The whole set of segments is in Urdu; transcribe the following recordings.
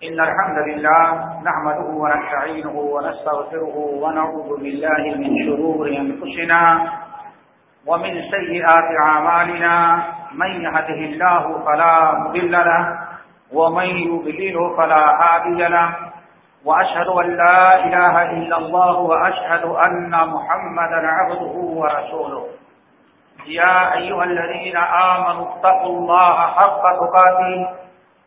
إن الحمد لله نحمده ونستعينه ونستغفره ونعوذ بالله من شرور أنفسنا ومن سيئات عمالنا من يهده الله فلا مضل له ومن يبلله فلا هادي له. وأشهد أن لا إله إلا الله وأشهد أن محمدا عبده ورسوله. يا أيها الذين آمنوا اتقوا الله حق تقاته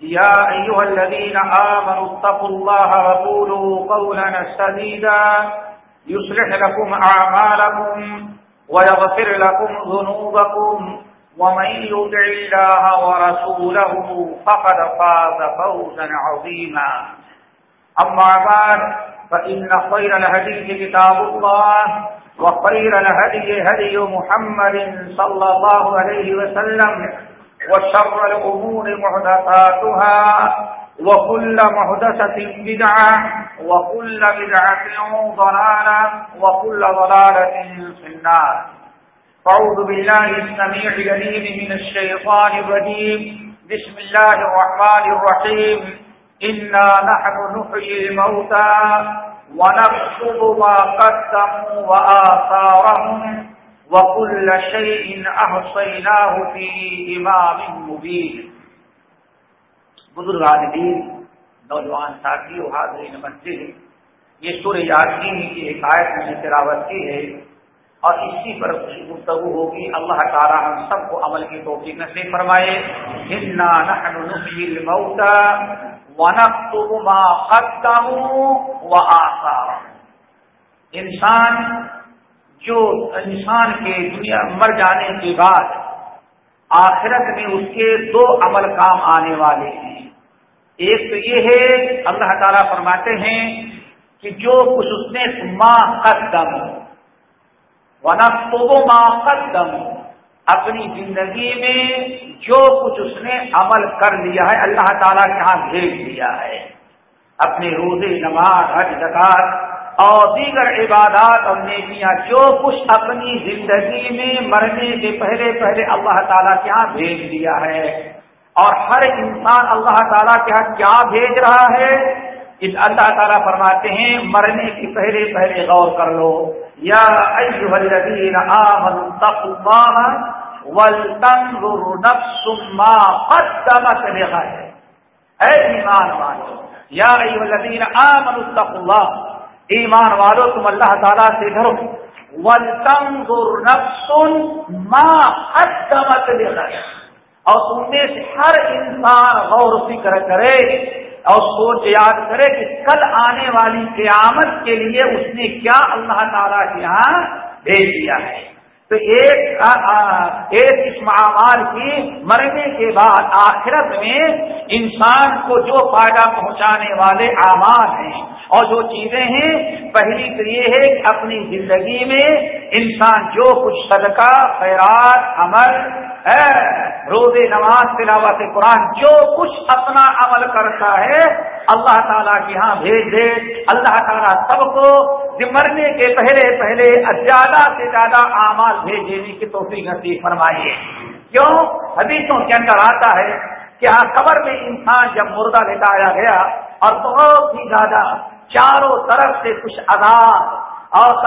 يا أيها الذين آمنوا اتقوا الله وقولوا قولا سديدا. يصلح لكم أعمالكم ويغفر لكم ذنوبكم ومن يدع الله ورسوله فقد فاز فوزا عظيما. أما بعد، فإن خير الهدي كتاب الله وخير الهدي هدي محمد صلى الله عليه وسلم. وشر الأمور محدثاتها وكل محدثة بدعة وكل بدعة ضلالة وكل ضلالة في النار. فعوذ بالله السميع الجليل من الشيطان الرجيم. بسم الله الرحمن الرحيم. إنا نحن نحيي الموتى ونكتب ما قدموا وآثارهم وكل شيء أحصيناه في إمام مبين۔ بزرگان دین نوجوان ساتھی و حاضرین مسجد، یہ سورہ یاسین کی ایک آیت میں تلاوت کی ہے۔ اور اسی پر گفتگو ہوگی۔ اللہ تعالی ہم سب کو عمل کی توفیق نصیب فرمائے۔ ہننا نحن نحیی الموتى ونكتب ما قدموا وآثارهم انسان جو انسان کے دنیا مر جانے کے بعد آخرت میں اس کے دو عمل کام آنے والے ہیں۔ ایک تو یہ ہے اللہ تعالیٰ فرماتے ہیں کہ جو کچھ اس نے ماں قدم ورنہ تو ماں قدم، اپنی زندگی میں جو کچھ اس نے عمل کر لیا ہے، اللہ تعالیٰ کے ہاں بھیج دیا ہے۔ اپنے روزے، نماز، حج زکات اور دیگر عبادات اور نیکیاں جو کچھ اپنی زندگی میں مرنے کے پہلے پہلے اللہ تعالیٰ کے یہاں بھیج دیا ہے۔ اور ہر انسان اللہ تعالیٰ کے یہاں کیا بھیج رہا ہے؟ اس اللہ تعالیٰ فرماتے ہیں، مرنے کے پہلے پہلے غور کر لو۔ یا اے ایمان والو، یا الذین آمنوا اتقوا اللہ۔ ایمان والو، تم اللہ تعالیٰ سے ڈرو۔ اور تم میں سے ہر انسان غور فکر کرے اور سوچ یاد کرے کہ کل آنے والی قیامت کے لیے اس نے کیا اللہ تعالیٰ کے یہاں بھیج دیا ہے۔ تو ایک ایک اس معمار کی مرنے کے بعد آخرت میں انسان کو جو فائدہ پہنچانے والے اعمال ہیں اور جو چیزیں ہیں، پہلی تو یہ ہے کہ اپنی زندگی میں انسان جو کچھ صدقہ، خیرات، عمل روز نماز، تلاوت قرآن، جو کچھ اپنا عمل کرتا ہے، اللہ تعالیٰ کے یہاں بھیج دے، اللہ تعالیٰ سب کو مرنے کے پہلے پہلے زیادہ سے زیادہ اعمال بھیج دینے کی توفیق نصیب فرمائیے۔ کیوں؟ حدیثوں کے اندر آتا ہے کہ ہاں قبر میں انسان جب مردہ لٹایا گیا اور بہت ہی زیادہ چاروں طرف سے کچھ عذاب اور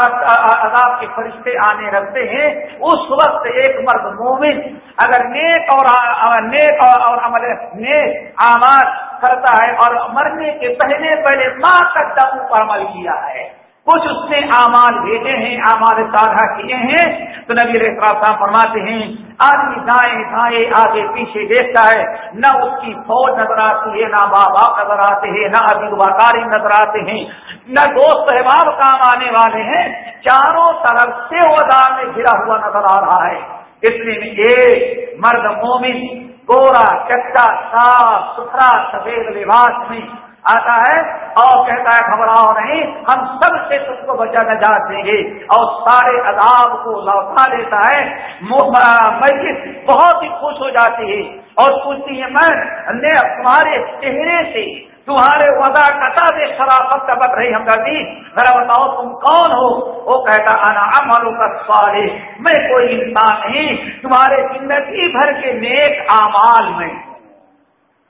عذاب کے فرشتے آنے رکھتے ہیں، اس وقت ایک مرد مومن اگر نیک اور نیک اور عمل نیک آماد کرتا ہے اور مرنے کے پہلے پہلے ماں تک دم پر عمل کیا ہے۔ کچھ اس نے اعمال بھیجے ہیں، اعمال سادہ کیے ہیں۔ تو نبی صاحب فرماتے ہیں، آدمی دائیں دائیں آگے پیچھے دیکھتا ہے، نہ اس کی فوج نظر آتی ہے، نہ ماں باپ نظر آتے ہیں، نہ ابھی واقعی نظر آتے ہیں، نہ دوست احباب کام آنے والے ہیں۔ چاروں طرف سے وہ دار میں گرا ہوا نظر آ رہا ہے۔ اس لیے ایک مرد مومن، گورا چچا صاف، ستھرا، سفید لباس میں آتا ہے اور کہتا ہے، گھبراؤ نہیں، ہم سب سے تم کو بچا نجات دیں گے۔ اور سارے عذاب کو لوٹا دیتا ہے۔ مسجد بہت ہی خوش ہو جاتی ہے اور پوچھتی ہے، میں تمہارے چہرے سے تمہارے وضا کتا دے شرافت کا بت رہی ہم کرتی ذرا بتاؤ، تم کون ہو؟ وہ کہتا، انا عملوں کا سوال میں کوئی انسان نہیں، تمہارے زندگی بھر کے نیک اعمال میں۔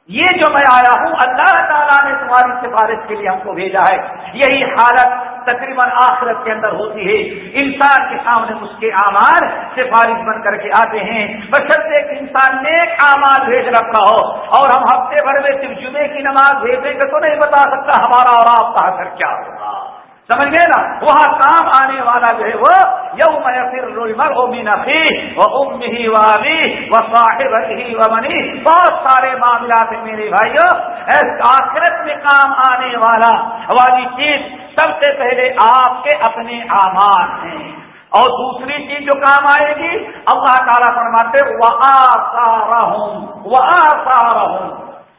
یہ جو میں آیا ہوں، اللہ تعالیٰ نے تمہاری سفارش کے لیے ہم کو بھیجا ہے۔ یہی حالت تقریباً آخرت کے اندر ہوتی ہے۔ انسان کے سامنے اس کے آمار سفارش بن کر کے آتے ہیں۔ بشرط ایک انسان نیک آمار بھیج رکھا ہو۔ اور ہم ہفتے بھر میں صرف جمعے کی نماز بھیجیں گے تو نہیں بتا سکتا ہمارا اور آپ کا اثر کیا ہوگا۔ سمجھ گئے نا؟ وہاں کام آنے والا جو ہے وہ یو میں پھر رومر ہو مینفی وہ ام ہی وابی وہ صاحب ہی و منی بہت سارے معاملات ہیں میرے بھائیوں آخرت میں کام آنے والا والی چیز سب سے پہلے آپ کے اپنے آمان ہیں۔ اور دوسری چیز جو کام آئے گی، اللہ تعالیٰ فرماتے وہ آسا وہ آسا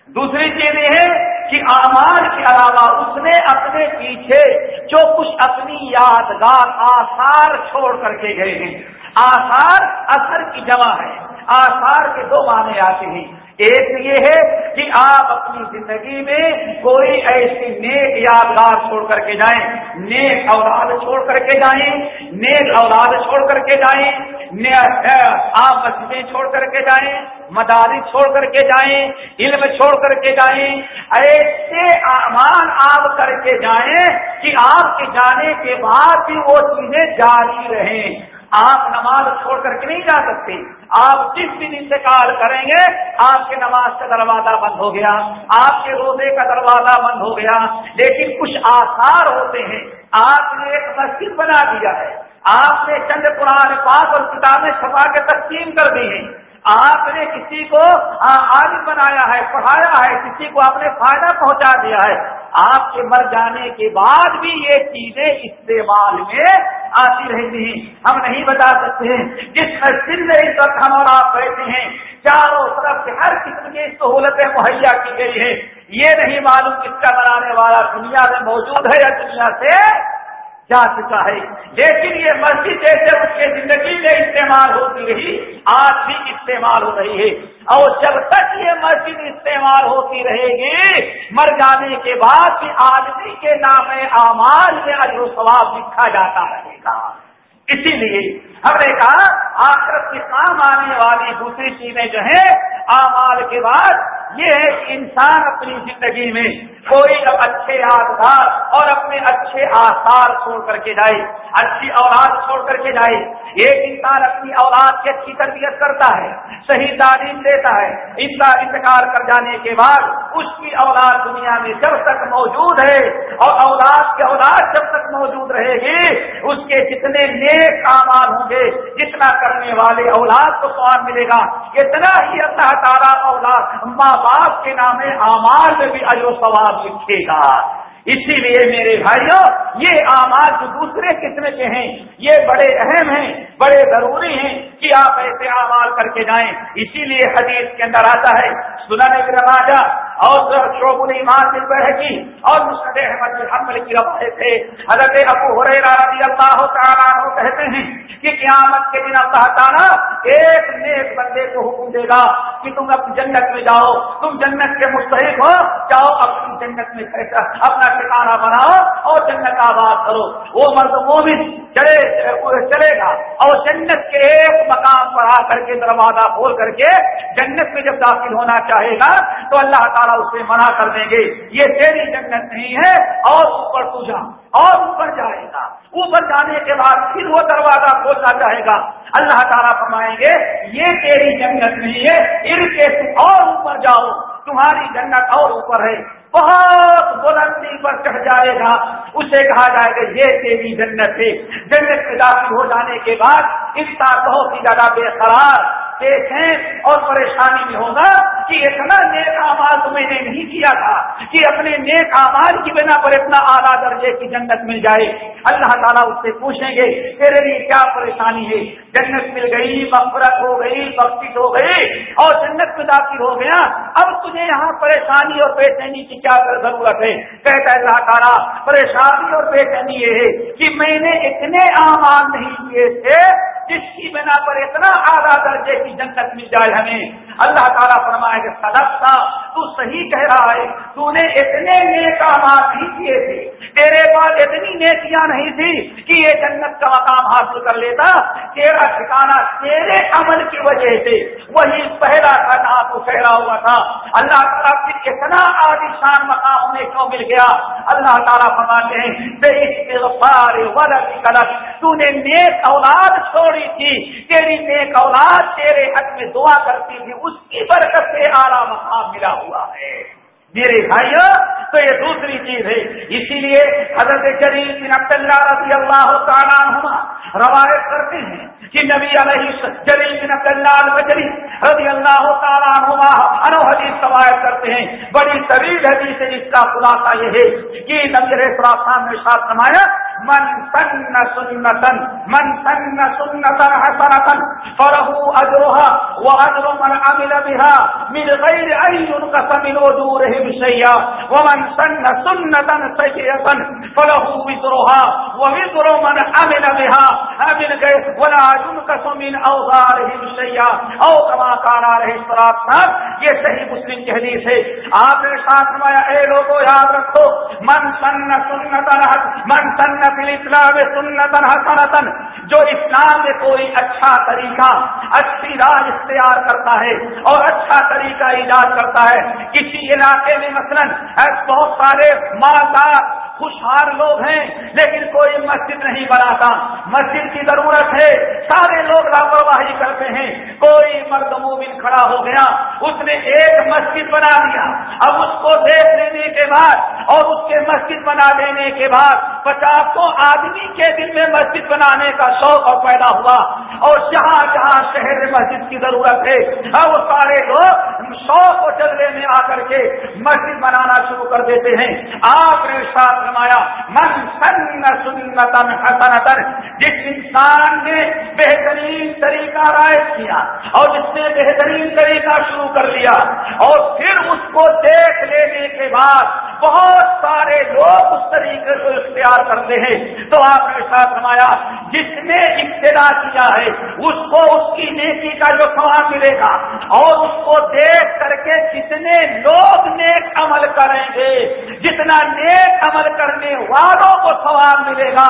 دوسری چیز یہ ہے کہ آمار کے علاوہ اس نے اپنے پیچھے جو کچھ اپنی یادگار آثار چھوڑ کر کے گئے ہیں۔ آثار اثر کی جمع ہے۔ آثار کے دو معنی آتے ہیں۔ ایک یہ ہے کہ آپ اپنی زندگی میں کوئی ایسی نیک یادگار چھوڑ کر کے جائیں، نیک اولاد چھوڑ کر کے جائیں، نیک اولاد چھوڑ کر کے جائیں آپ مسجدیں چھوڑ کر کے جائیں، مدارس چھوڑ کر کے جائیں، علم چھوڑ کر کے جائیں، ایسے امان آپ کر کے جائیں کہ آپ کے جانے کے بعد بھی وہ چیزیں جاری رہیں۔ آپ نماز چھوڑ کر کے نہیں جا سکتے۔ آپ جس دن انتقال کریں گے، آپ کے نماز کا دروازہ بند ہو گیا۔ آپ کے روزے کا دروازہ بند ہو گیا۔ لیکن کچھ آثار ہوتے ہیں۔ آپ نے ایک مسجد بنا دیا ہے۔ آپ نے چند قرآن پاک اور کتابیں چھپا کے تقسیم کر دی ہیں۔ آپ نے کسی کو عالم بنایا ہے، پڑھایا ہے، کسی کو آپ نے فائدہ پہنچا دیا ہے۔ آپ کے مر جانے کے بعد بھی یہ چیزیں استعمال میں آتی رہتی ہیں۔ ہم نہیں بتا سکتے ہیں جس مسجد میں اس وقت ہم اور آپ بیٹھے ہیں۔ چاروں طرف سے ہر قسم کی سہولتیں مہیا کی گئی ہیں۔ یہ نہیں معلوم کس کا بنانے والا دنیا میں موجود ہے یا دنیا سے جا چکا ہے۔ لیکن یہ مسجد جیسے اس کے زندگی میں استعمال ہوتی رہی، آج بھی استعمال ہو رہی ہے۔ اور جب تک یہ مسجد استعمال ہوتی رہے گی، مر جانے کے بعد بھی آدمی کے نام اعمال میں اجر و ثواب لکھا جاتا رہے گا۔ اسی لیے ہم نے کہا، آخرت کے کام آنے والی دوسری چیزیں جو ہیں آمال کے بعد یہ ہے کہ انسان اپنی زندگی میں کوئی اچھے یادگار اور اپنے اچھے آثار چھوڑ کر کے جائے، اچھی اولاد چھوڑ کر کے جائے۔ ایک انسان اپنی اولاد کی اچھی تربیت کرتا ہے، صحیح تعلیم دیتا ہے۔ ان کا انتقال کر جانے کے بعد اس کی اولاد دنیا میں جب تک موجود ہے اور اولاد کی اولاد جب تک موجود رہے گی، اس کے جتنے نیک کامال ہوں گے، جتنا کرنے والے اولاد کو سوال ملے گا، اتنا ہی اللہ تعالیٰ اولاد، ماں باپ کے نام اعمال میں بھی اجر و ثواب لکھے گا۔ اسی لیے میرے بھائیوں یہ آماد جو دوسرے قسم کے ہیں، یہ بڑے اہم ہیں، بڑے ضروری ہیں کہ آپ ایسے اعمال کر کے جائیں۔ اسی لیے حدیث کے اندر آتا ہے، سنن ابن ماجہ اور شعب الایمان بن بہقی اور مسند احمد بن حنبل کی روایت ہے حضرت ابو ہریرہ رضی اللہ تعالیٰ عنہ کہتے ہیں کہ قیامت کے دن اللہ تعالیٰ ایک نیک بندے کو حکم دے گا کہ تم اپنی جنت میں جاؤ، تم جنت کے مستحق ہو، جاؤ اپنی جنت میں اپنا ٹھکانا بناؤ اور جنت آباد کرو۔ وہ مرد مومن چلے چلے گا اور جنت کے ایک مقام پر آ کر کے دروازہ کھول کر کے جنت میں جب داخل ہونا چاہے گا تو اللہ تعالیٰ تعالیٰ اسے منع کر دیں گے، یہ تیری جنت نہیں ہے، اور اوپر تو جا، اور اوپر جائے گا۔ اوپر جانے کے بعد پھر وہ دروازہ کھولنا چاہے گا۔ اللہ تعالیٰ فرمائیں گے، یہ تیری جنت نہیں ہے ان کے اور اوپر جاؤ، تمہاری جنت اور اوپر ہے۔ بہت بلندی پر چڑھ جائے گا۔ اسے کہا جائے گا یہ تیری جنت ہے۔ جنت میں داخل ہو جانے کے بعد انسان بہت ہی زیادہ بے قرار دیکھیں اور پریشانی میں ہوگا کہ اتنا نیک آماد تو میں نے نہیں کیا تھا کہ اپنے نیک آماد کی بنا پر اتنا اعلیٰ درجے کی جنت مل جائے۔ اللہ تعالیٰ اس سے پوچھیں گے، تیرے لیے کیا پریشانی ہے؟ جنت مل گئی مفرت ہو گئی بخش ہو گئی اور جنت میں داخل ہو گیا۔ اب تجھے یہاں پریشانی اور بے چینی کی کیا ضرورت ہے؟ کہتا ہے اللہ تعالیٰ، پریشانی اور بے چینی یہ ہے کہ میں نے اتنے آمان نہیں کیے تھے جس کی بنا پر اتنا اعلیٰ درجے کی جنت مل جائے ہمیں۔ اللہ تعالیٰ فرمائے کہ صدق تھا تو صحیح کہہ رہا ہے تو نے اتنے نیک آماد نہیں کیے تھے، تیرے پاس اتنی نیکیاں نہیں تھی کہ یہ جنت کا مقام حاصل کر لیتا، تیرا ٹھکانا تیرے عمل کی وجہ سے۔ وہی پہلا تھا جہاں تو ٹھہرا ہوا تھا۔ اللہ تعالیٰ پھر اتنا عالیشان مقام ہمیں کیوں مل گیا؟ اللہ تعالیٰ فرماتے ہیں بے استغفار ولد غلط تو نے نیک اولاد چھوڑی تھی، تیری نیک اولاد تیرے حق میں دعا کرتی تھی اس کی برکت سے آرام مقام ملا ہوا ہے۔ میرے بھائیوں تو یہ دوسری چیز ہے۔ اسی لیے حضرت جلیل بن عبداللہ رضی اللہ تعالیٰ عنہ روایت کرتے ہیں کہ نبی علیہ جلیل بن عبداللہ البجری رضی اللہ تعالیٰ عنہ انو حدیث روایت کرتے ہیں۔ بڑی طویل حدیث ہے جس کا خلاصہ یہ ہے کہ نبی علیہ السلام نے ساتھ سمایا من سن سنتن من سن سنتن حسنتن فرہو اجرها واجر من عمل بها من غیر ان ينقص من وجورهم شيئا. ومن سن سنة سيئة فله وزرها ووزر من عمل بها من غير، ولا ينقص من اوزارهم شيئا. او كما قال عليه الصلاه والسلام، یہ صحیح مسلم کی حدیث ہے۔ آپ نے ساتھ فرمایا، اے لوگوں یاد رکھو، من سن سنتن من سن فی الاسلام سنتن حسنتن جو اسلام میں کوئی اچھا طریقہ، اچھی راج اختیار کرتا ہے اور اچھا طریقہ ایجاد کرتا ہے۔ کسی علاقے میں مثلا بہت سارے مالدار خوشحال لوگ ہیں، لیکن کوئی مسجد نہیں بناتا۔ مسجد کی ضرورت ہے، سارے لوگ لاپرواہی کرتے ہیں۔ کوئی مرد مومن کھڑا ہو گیا، اس نے ایک مسجد بنا دیا اب اس کو دیکھ لینے کے بعد، اور اس کے مسجد بنا دینے کے بعد پچاسوں آدمی کے دل میں مسجد بنانے کا شوق اور پیدا ہوا۔ اور جہاں جہاں شہر میں مسجد کی ضرورت ہے، اب سارے لوگ شوق و جذبے میں آ کر کے مسجد بنانا شروع کر دیتے ہیں۔ آپ نے ساتھ فرمایا، من سن سنتن حسنتن جس انسان نے بہترین طریقہ رائج کیا اور جس نے بہترین طریقہ شروع کر لیا اور پھر اس کو دیکھ لینے کے بعد بہت سارے لوگ اس طریقے کو اختیار کرتے ہیں۔ تو آپ نے ساتھ فرمایا، جس نے ابتدا کیا ہے، اس کو اس کی نیکی کا جو سواب ملے گا، اور اس کو دیکھ کر کے جتنے لوگ نیک عمل کریں گے، جتنا نیک عمل کرنے والوں کو ثواب ملے گا،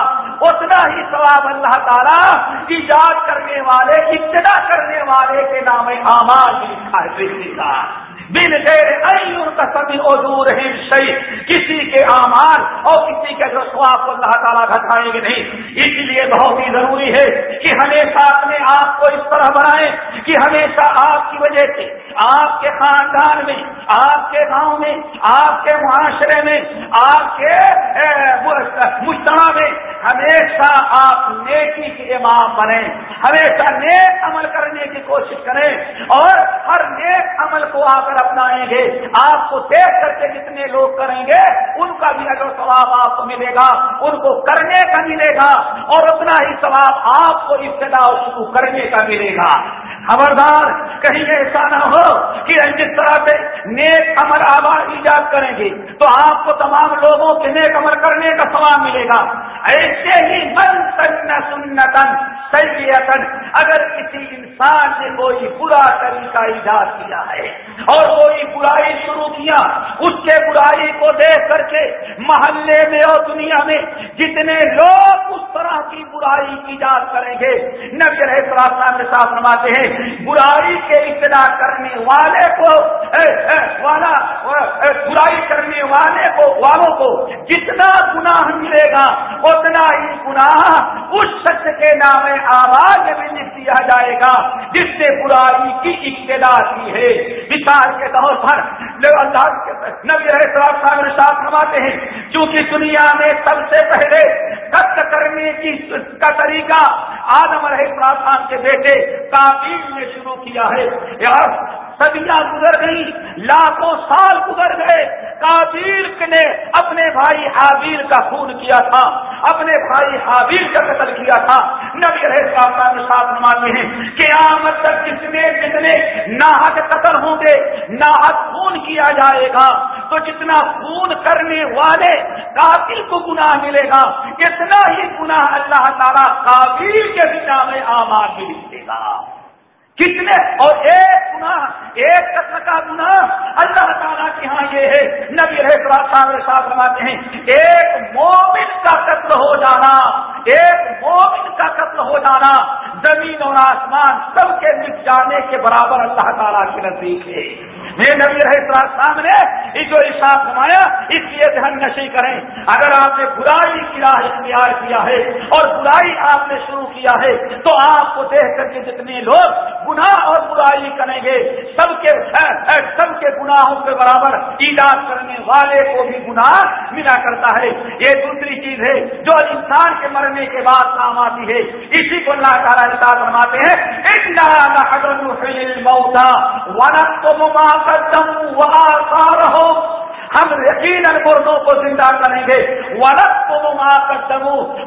اتنا ہی ثواب اللہ تعالیٰ ایجاد کرنے والے، ابتدا کرنے والے کے نام آماد لکھا ہے۔ بن گئے ان کا سبھی ادور کسی کے آمان اور کسی کے جو کو اللہ تعالیٰ گھٹائیں گے نہیں۔ اس لیے بہت ہی ضروری ہے کہ ہمیشہ اپنے آپ کو اس طرح بنائیں کہ ہمیشہ آپ کی وجہ سے، آپ کے خاندان میں، آپ کے گاؤں میں، آپ کے معاشرے میں، آپ کے مشترا میں ہمیشہ آپ نیکی کے امام بنے ہمیشہ نیک عمل کرنے کی کوشش کریں اور ہر نیک عمل کو آ کر اپنائیں گے۔ آپ کو دیکھ کر کے جتنے لوگ کریں گے، ان کا بھی اگر ثواب آپ کو ملے گا، ان کو کرنے کا ملے گا، اور اتنا ہی ثواب آپ کو ابتدا شروع کرنے کا ملے گا۔ خبردار، کہیں ایسا نہ ہو کہ جس طرح سے نیک امر آباد ایجاد کریں گے، تو آپ کو تمام لوگوں کے نیک امر کرنے کا سواب ملے گا۔ ایسے ہی من سن سنتن سیتن اگر کسی انسان نے کوئی برا طریقہ ایجاد کیا ہے اور کوئی برائی شروع کیا، اس کے برائی کو دیکھ کر کے محلے میں اور دنیا میں جتنے لوگ اس طرح کی برائی ایجاد کریں گے، نبی رہے کے ساتھ نماتے ہیں، برائی کے ابتدا کرنے والے کو والا برائی کرنے والے کو، والوں کو جتنا گناہ ملے گا اتنا ہی گناہ اس شخص کے نام آواز میں لکھ دیا جائے گا جس سے برائی کی ابتدا کی ہے۔ مثال کے طور پر اللہ نبی رہے ساتھ نماتے ہیں، چونکہ دنیا میں سب سے پہلے کشت کرنے کی کا طریقہ آدم رہے خان کے بیٹے تعبیر نے شروع کیا ہے۔ یار صدیاں گزر گئی لاکھوں سال گزر گئے کابیر نے اپنے بھائی حابیل کا خون کیا تھا۔ اپنے بھائی حابیل کا قتل کیا تھا۔ نبی رہے ساتھ نماتے ہیں کہ آمد تک جتنے جتنے ناحک قتل ہوں گے ناحک خون کیا جائے گا۔ تو جتنا خون کرنے والے قاتل کو گناہ ملے گا، اتنا ہی گناہ اللہ تعالیٰ کابیر کے بنا میں آماد بھی لکھے گا۔ کتنے اور ایک گنا ایک قتل کا گنا اللہ تعالیٰ کے ہاں یہ ہے۔ نبی رہے ساتھ رواتے ہیں، ایک مومن کا قتل ہو جانا، ایک مومن کا قتل ہو جانا، زمین اور آسمان سب کے مٹ جانے کے برابر اللہ تعالیٰ کے نزدیک ہے۔ میرے نبی رہے سامنے جو اشاعت نمایا اس لیے دھن نشی کریں۔ اگر آپ نے برائی کی راہ اختیار کیا ہے اور برائی آپ نے شروع کیا ہے، تو آپ کو دیکھ کر کے جتنے لوگ گناہ اور برائی کریں گے، سب کے سب کے گناہوں کے برابر ایجاد کرنے والے کو بھی گناہ ملا کرتا ہے۔ یہ دوسری چیز ہے جو انسان کے مرنے کے بعد کام آتی ہے۔ اسی کو اللہ تعالیٰ احساس فرماتے ہیں رہو ہم یقیناً مردوں کو زندہ کریں گے۔ ورق کو ماں کر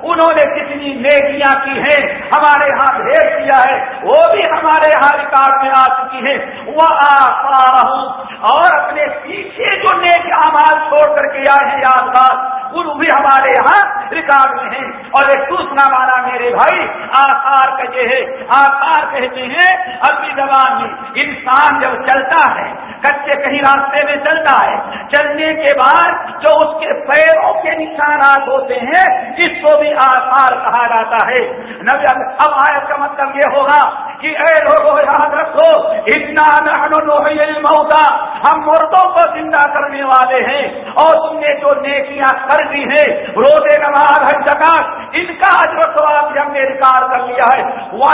انہوں نے کتنی نیکیاں کی ہیں۔ ہمارے یہاں بھیج دیا ہے۔ وہ بھی ہمارے یہاں ریکارڈ میں آ چکی ہے وہ آ رہا اور اپنے پیچھے جو نیک آمال چھوڑ کر کے آئے ہیں یادگار ان بھی ہمارے یہاں ریکارڈ میں ہیں۔ اور ایک دوسرا مانا میرے بھائی آسار کہتے ہیں۔ آسار کہتے ہیں اپنی زبان میں انسان جب چلتا ہے، کچے کہیں راستے میں چلتا ہے، چلنے کے بعد جو اس کے پیروں کے نشانات ہوتے ہیں، اس کو بھی آسار کہا جاتا ہے۔ نبی اب آیت کا مطلب یہ ہوگا کہ اے لوگوں یاد رکھو اتنا موتا ہم مردوں کو زندہ کرنے والے ہیں اور تم نے جو نیکیاں کر دی ہیں، روزے، نماز ہر جگہ ان کا ثواب بھی ہم نے ریکارڈ کر لیا ہے وہ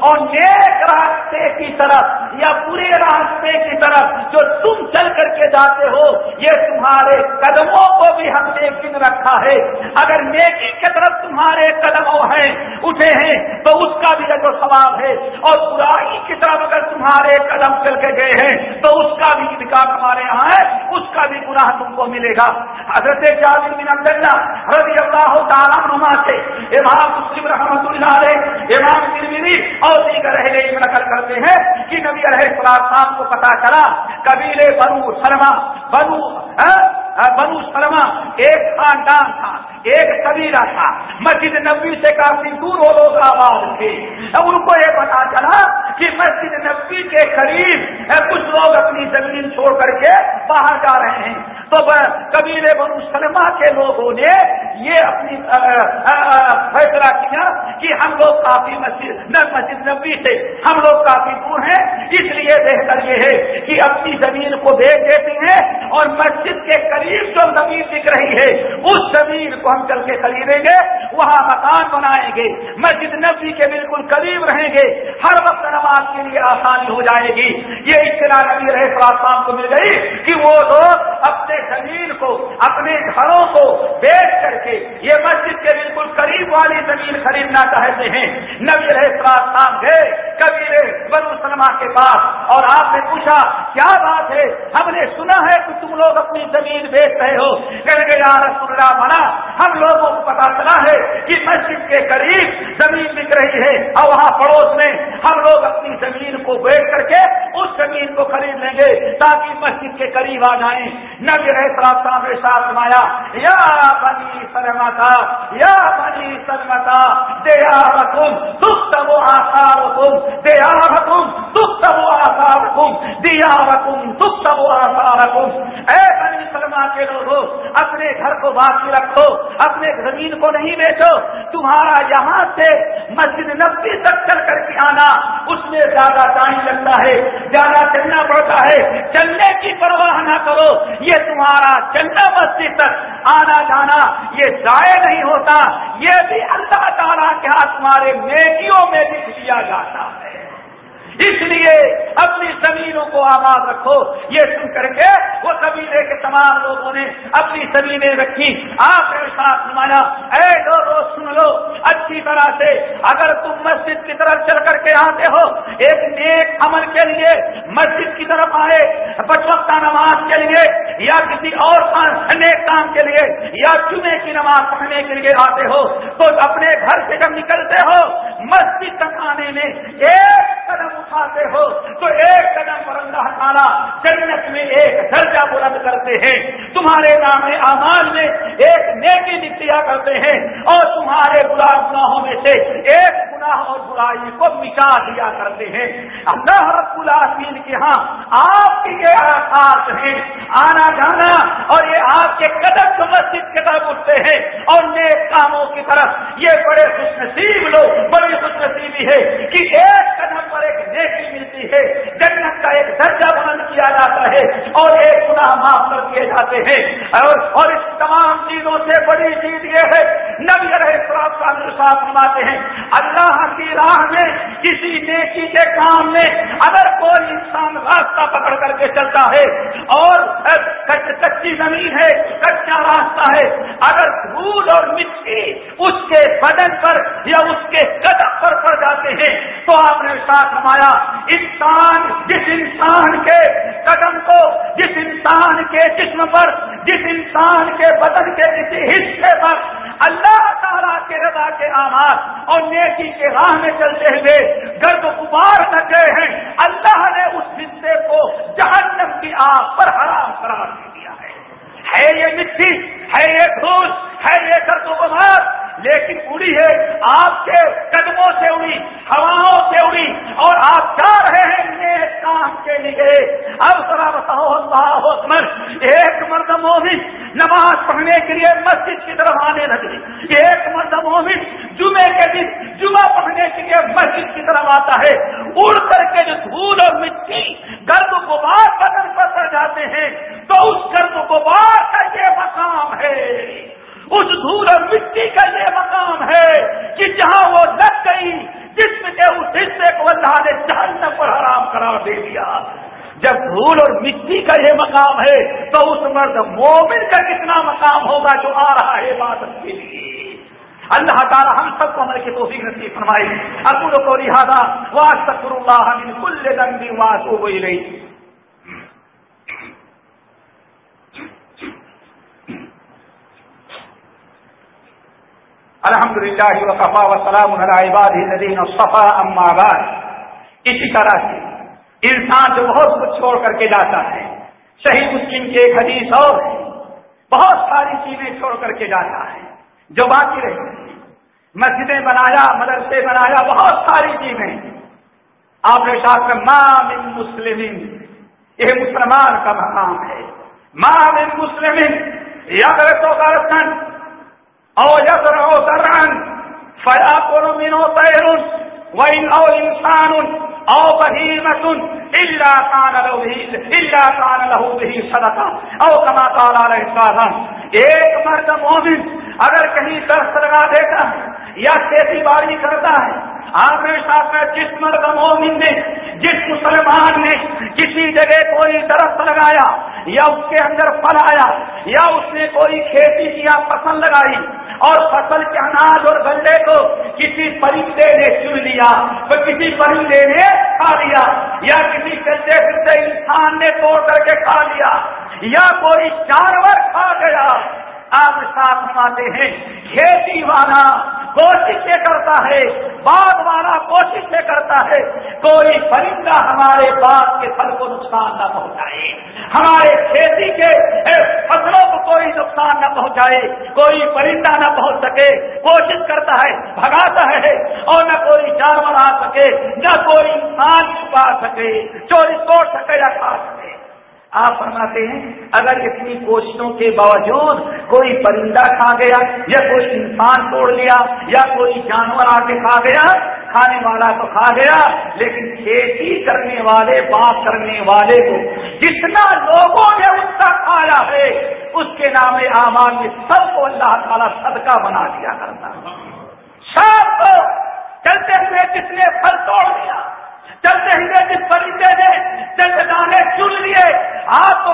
اور نیک راستے کی طرف یا برے راستے کی طرف جو تم چل کر کے جاتے ہو، یہ تمہارے قدموں کو بھی ہم نے گن رکھا ہے۔ اگر نیکی کی طرف تمہارے قدم ہیں، اٹھے ہیں، تو اس کا بھی جو ثواب ہے۔ اور برائی کی طرف اگر تمہارے قدم چل کے گئے ہیں، تو اس کا بھی نکاح ہمارے یہاں ہے اس کا بھی گناہ تم کو ملے گا۔ حضرت جابر بن عبداللہ رضی اللہ تعالیٰ نما سے امام مسلم رحمت اللہ علیہ، امام ترمیری اور دیگر اہل نقل کرتے ہیں کہ نبی علیہ السلام کو پتا چلا، قبیلے بنو سلمہ، بنو ہاں؟ بنو سلمہ ایک خاندان تھا، ایک قبیلہ تھا۔ مسجد نبی سے کافی دور وہ لوگ آباد تھے۔ اب ان کو یہ پتا چلا کہ مسجد نبی کے قریب کچھ لوگ اپنی زمین چھوڑ کر کے باہر جا رہے ہیں۔ تو قبیلے بنو سلمہ کے لوگوں نے یہ اپنی فیصلہ کیا کہ ہم لوگ کافی مسجد مسجد نبی سے، ہم لوگ کافی دور ہیں۔ اس لیے بہتر یہ ہے کہ اپنی زمین کو بیچ دیتے ہیں اور مسجد کے قریب جو زمین دکھ رہی ہے، اس زمین کو ہم چل کے خریدیں گے، وہاں مکان بنائیں گے، مسجد نبی کے بالکل قریب رہیں گے، ہر وقت نماز کے لیے آسانی ہو جائے گی۔ یہ اطلاع نبی رہے پلاسام کو مل گئی کہ وہ لوگ اپنے زمین کو، اپنے گھروں کو بیچ کر کے یہ مسجد کے بالکل قریب والی زمین خریدنا چاہتے ہیں۔ نبی رہے پلاسام گئے کبھی بنو سلما کے پاس، اور آپ نے پوچھا، کیا بات ہے؟ ہم نے سنا ہے کہ تم لوگ اپنی زمین بیچ رہے ہو۔ کہ رسول اللہ بنا ہم لوگوں کو پتا چلا ہے کہ مسجد کے قریب زمین بک رہی ہے اور وہاں پڑوس میں ہم لوگ اپنی زمین کو بیچ کر کے اس زمین کو خرید لیں گے تاکہ مسجد کے قریب آ جائیں۔ نبی رہے صاحب نے ساتھ مایا یا بنی سرمتا یا بنی سرمتا دیا رقم دکھ تب آسار حکم دیا رقم دکھ تب آسار حکم دیا رقم دکھ اے بنی سلما کے لوگوں اپنے گھر کو باقی رکھو، اپنے زمین کو نہیں بیچو۔ تمہارا یہاں سے مسجد نبی تک چل کر کے آنا، اس میں زیادہ ٹائم لگتا ہے، زیادہ چلنا پڑتا ہے۔ چلنے کی پرواہ نہ کرو، یہ تمہارا چلنا مسجد تک آنا جانا، یہ ضائع نہیں ہوتا۔ یہ بھی اللہ تعالیٰ کے ہاتھ تمہارے نیکیوں میں لکھ دیا جاتا ہے۔ اس لیے اپنی زمینوں کو آباد رکھو۔ یہ سن کر کے وہ قبیلے کے تمام لوگوں نے اپنی زمینیں رکھی۔ آپ نے ساتھ نمایا۔ اے لوگوں، سن لو۔ اچھی طرح سے اگر تم مسجد کی طرف چل کر کے آتے ہو، ایک نیک عمل کے لیے مسجد کی طرف آئے بچوقتا نماز کے لیے، یا کسی اور نیک کام کے لیے، یا جمعے کی نماز پڑھنے کے لیے آتے ہو، تو اپنے گھر سے جب نکلتے ہو، مسجد تک آنے میں ایک قدم اٹھاتے ہو تو ایک قدم پر اللہ تعالیٰ جنت میں ایک درجہ بلند کرتے ہیں۔ تمہارے نام اعمال میں ایک نیکی نکلیا کرتے ہیں اور تمہارے برا گناہوں میں سے ایک گناہ اور برائی کو مٹا دیا کرتے ہیں۔ اللہ رب العالمین کے ہاں آپ کی یہ آسات ہیں آنا جانا اور یہ آپ کے قدم کو مسجد کی طرف اٹھتے ہیں۔ اور نیک کاموں کی طرف یہ بڑے خوش نصیب لوگ، بڑی خوش نصیبی ہے کہ ایک قدم پر ایک نیکی ملتی ہے۔ جنت کا ایک درجہ بلند کیا جاتا ہے اور ایک گناہ معاف کر دیے جاتے ہیں۔ اور اور اس تمام چیزوں سے بڑی چیز یہ ہے۔ نبی رہے صاحب فرماتے ہیں، اللہ کی راہ میں، کسی نیکی کے کام میں اگر کوئی انسان راستہ پکڑ کر کے چلتا ہے اور کچی زمین ہے کچا راستہ ہے، اگر دھول اور مٹی اس کے بدن پر یا اس کے قدم پر پڑ جاتے ہیں، تو آپ نے ساتھ نمایا انسان جس انسان کے قدم کو، جس انسان کے جسم پر، جس انسان کے بدن کے کسی حصے پر اللہ تعالیٰ کے رضا کے آماد اور نیکی کے راہ میں چلتے ہوئے گرد غبار نہ گئے ہیں۔ اللہ نے اس حصے کو جہنم کی آگ پر حرام قرار دے دیا ہے۔ ہے یہ مٹی ہے یہ گھوس، ہے یہ گرد غبار، لیکن اڑی ہے، آپ کے قدموں سے اڑی، ہواؤں سے اڑی، اور آپ جا رہے ہیں نیک کام کے لیے۔ اب ذرا بتاؤ، اللہ ایک مرد مومن نماز پڑھنے کے لیے مسجد کی طرف آنے لگی ایک مرد مومن جمعے کے دن جمعہ پڑھنے کے لیے مسجد کی طرف آتا ہے، اڑ کر کے جو دھول اور مٹی گرد غبار بدن پر پڑ جاتے ہیں، تو اس گرد غبار کا یہ مقام ہے۔ اس دھول اور مٹی کا یہ مقام ہے کہ جہاں وہ لگ گئی، جسم کے اس حصے کو اللہ نے جہنم پر حرام قرار دے دیا۔ جب دھول اور مٹی کا یہ مقام ہے، تو اس مرد مومن کا کتنا مقام ہوگا جو آ رہا ہے عبادت کے لیے؟ اللہ تعالیٰ ہم سب کو عمل کی توفیق نصیب فرمائی ابو کو لہٰذا واسطر اللہ کل دنگی واسو گئی الحمد للہ وقفا وسلام الدین صفا اماباد اسی طرح سے انسان جو بہت کچھ چھوڑ کر کے جاتا ہے، صحیح مسلم کے ایک حدیث اور بہت ساری چیزیں چھوڑ کر کے جاتا ہے۔ جو باقی رہی۔ مسجدیں بنایا، مدرسے بنایا، بہت ساری چیزیں۔ آپ نے ساتھ میں ماں مسلم یہ مسلمان کا مقام ہے۔ ماں مسلم یا تو برتن او یسر او سرعن فیاکل منو طیر وإن او انسان او بهیمة الا کان له الا کان له به صدقہ۔ او کما قال علیہ السلام، ایک مرد مومن اگر کہیں درخت لگا دیتا ہے یا کھیتی باڑی کرتا ہے آپ ساتھ میں جس مرد مومن نے، جس مسلمان نے کسی جگہ کوئی درخت لگایا یا اس کے اندر پھل آیا یا اس نے کوئی کھیتی کیا فصل لگائی اور فصل کے اناج اور گنڈے کو کسی پرندے نے چن لیا، تو کسی پرندے نے کھا لیا یا کسی چلتے پھرتے انسان نے توڑ کر کے کھا لیا یا کوئی جانور کھا گیا آپ ساتھ نماتے ہیں۔ کھیتی والا کوششیں کرتا ہے، باغ والا کوششیں کرتا ہے، کوئی پرندہ ہمارے باغ کے پھل کو نقصان نہ پہنچائے۔ ہمارے کھیتی کے فصلوں کو کوئی نقصان نہ پہنچائے، کوئی پرندہ نہ پہنچ سکے۔ کوشش کرتا ہے، بھگاتا ہے اور نہ کوئی جانور آ سکے، نہ کوئی انسان چھپا سکے چوری توڑ سکے یا کھا سکے۔ آپ فرماتے ہیں، اگر اتنی کوششوں کے باوجود کوئی پرندہ کھا گیا یا کوئی انسان توڑ لیا یا کوئی جانور آ کے کھا گیا، کھانے والا تو کھا گیا، لیکن کھیتی کرنے والے بات کرنے والے کو جتنا لوگوں نے اس کا کھایا ہے، اس کے نام آمان میں سب کو اللہ تعالیٰ صدقہ بنا دیا کرتا سب کو چلتے ہوئے جس نے پھل توڑ دیا چلتے ہوئے جس پرندے نے چند دانے چن لیے۔ آپ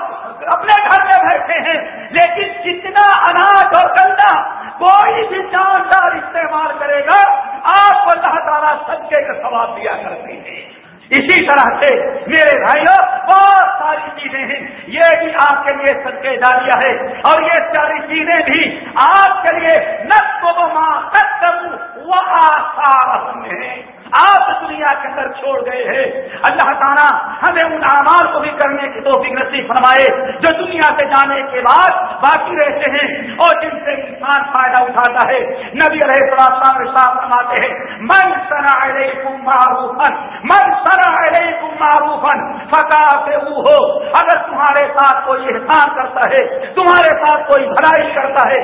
اپنے گھر میں بیٹھے ہیں، لیکن جتنا اناج اور گندا کوئی بھی جاندار استعمال کرے گا، آپ کو اللہ تعالیٰ سچے کا ثواب دیا کرتے ہیں۔ اسی طرح سے میرے بھائیوں، بہت ساری چیزیں ہیں۔ یہ بھی آپ کے لیے سچے کے جاریہ ہے۔ اور یہ ساری چیزیں بھی آپ کے لیے نقو ماں وہ آسار ہیں۔ آپ دنیا کے اندر چھوڑ گئے ہیں۔ اللہ تعالیٰ ہمیں ان اعمال کو بھی کرنے کی تو نصیب فرمائے، جو دنیا سے جانے کے بعد باقی رہتے ہیں اور جن سے انسان فائدہ اٹھاتا ہے۔ نبی علیہ السلام صاحب فرماتے ہیں، من سنا معروفن من سنا معروفن فکا ہو اگر تمہارے ساتھ کوئی احسان کرتا ہے، تمہارے ساتھ کوئی بھلائی کرتا ہے،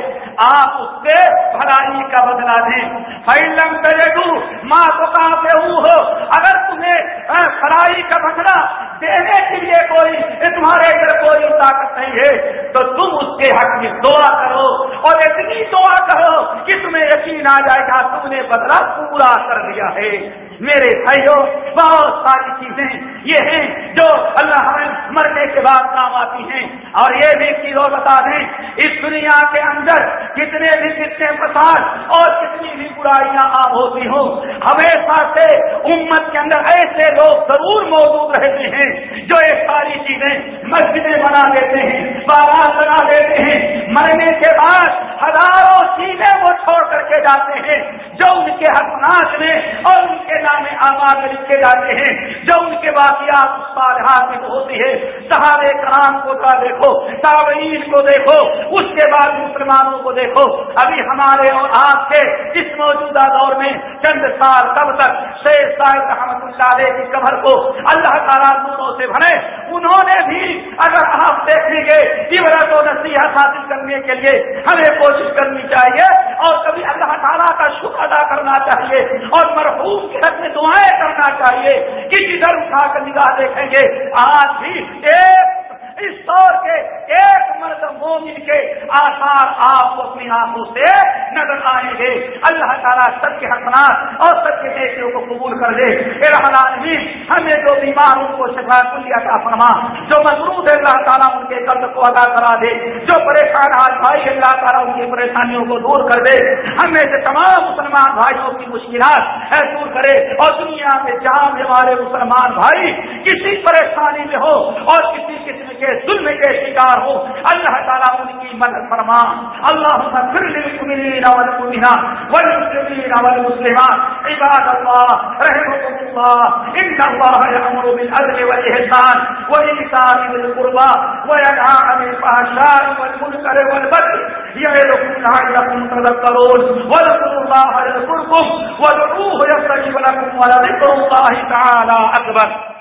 آپ اس سے بھلائی کا بدلا دیں فیلم کرے گو ماں تو ہو۔ اگر تمہیں خرائی کا بکڑا دینے کے لیے کوئی تمہارے ادھر کوئی طاقت نہیں ہے، تو تم اس کے حق میں دعا کرو۔ اور اتنی دعا کرو کہ تمہیں یقین آ جائے گا ہاں تم نے بدلا پورا کر دیا ہے۔ میرے بھائیوں، بہت ساری چیزیں یہ ہیں جو اللہ ہمیں مرنے کے بعد کام آتی ہیں۔ اور یہ بھی چیزوں بتا دیں، اس دنیا کے اندر کتنے بھی کتنے فساد اور کتنی بھی برائیاں عام ہوتی ہوں، ہمیشہ سے امت کے اندر ایسے لوگ ضرور موجود رہتے ہیں جو یہ ساری چیزیں مسجدیں بنا دیتے ہیں بارات بنا دیتے ہیں۔ مرنے کے بعد ہزاروں چیزیں وہ چھوڑ کر کے جاتے ہیں جو ان کے حسنات میں اور ان کے نام آباد لکھے جاتے ہیں۔ جو ان کے واقعات صالحات میں ہوتی ہے سہارے کرام کو کا دیکھو، تابعین کو دیکھو، اس کے بعد مسلمانوں کو دیکھو۔ ابھی ہمارے اور آپ کے اس موجودہ دور میں چند سال کب تک شیخ صاحب رحمت اللہ علیہ کی قبر کو اللہ تعالیٰ دونوں سے بھرے۔ انہوں نے بھی اگر آپ دیکھیں گے، عبرت و نصیحت حاصل کرنے کے لیے ہمیں کوشش کرنی چاہیے اور کبھی اللہ تعالیٰ کا شکر ادا کرنا چاہیے اور مرحوم کے حق دعائیں کرنا چاہیے۔ کہ جدھر اٹھا کر نگاہ دیکھیں گے۔ آج بھی ایک اس دور کے ایک مرد مومن کے آثار آپ کو اپنی آنکھوں سے نظر آئیں گے۔ اللہ تعالیٰ سب کے حسنات اور سب کے بیٹیوں کو قبول کر دے العالمین، ہمیں جو بیمار ان کو شفا کلیا کا فرما، جو مضبوط ہے اللہ تعالیٰ ان کے قرض کو ادا کرا دے، جو پریشان آج بھائی اللہ تعالیٰ ان کی پریشانیوں کو دور کر دے۔ ہمیں سے تمام مسلمان بھائیوں کی مشکلات دور کرے۔ اور دنیا میں جہاں ہمارے مسلمان بھائی، کسی پریشانی میں ہو اور کسی قسم کے ظلم کے شکار ہو اللہ تعالیٰ ان کی مدد فرما۔ اللہ پھر والمسلمات۔ عباد اللہ رحمكم الله ان الله يأمر بالعدل والإحسان وإيتاء ذي القربى وينهى عن الفحشاء والمنكر والبغي يعظكم لعلكم تذكرون۔ واذكروا الله يذكركم، وادعوه يستجب لكم ولذكر الله تعالى أكبر۔